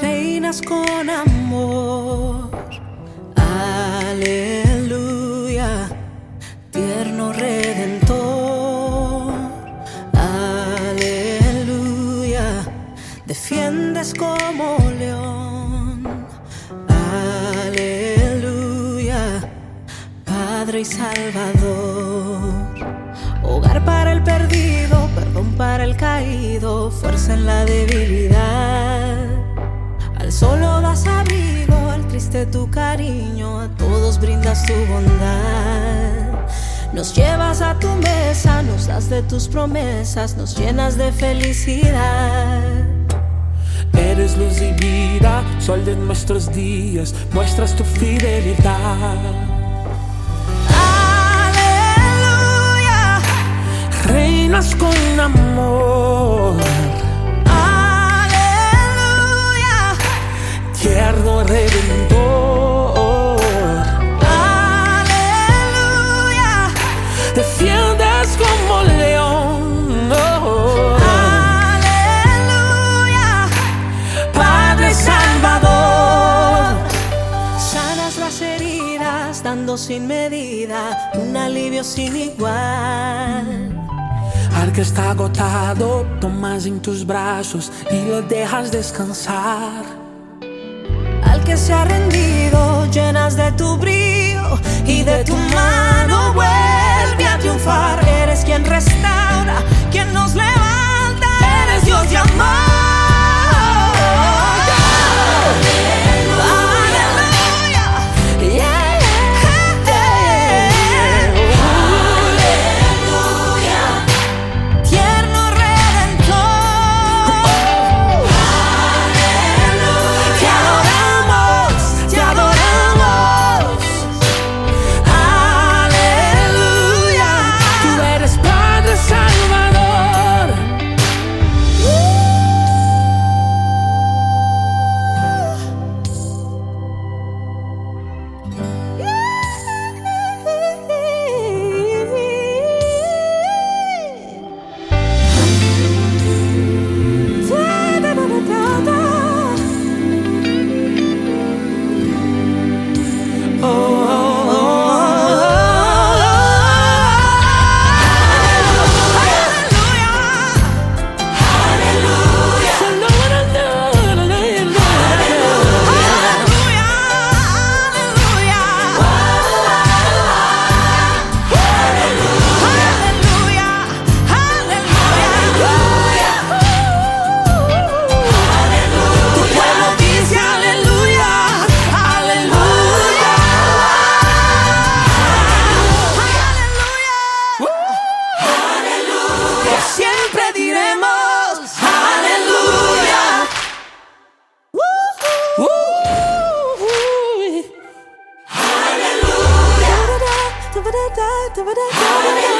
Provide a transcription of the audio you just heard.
reinas con amor. Aleluya, tierno redentor. Aleluya, defiendes como león. Aleluya, Padre y Salvador. Hogar para el perdido, perdón para el caído, fuerza en la debilidad. Solo das abrigo, al triste tu cariño, a todos brindas tu bondad. Nos llevas a tu mesa, nos das de tus promesas, nos llenas de felicidad. Eres luz y vida, sol de nuestros días, muestras tu fidelidad. Sin medida un alivio sin igual. Al que está agotado, tomas en tus brazos y lo dejas descansar. Al que se ha rendido, llenas Uh, Aleluya.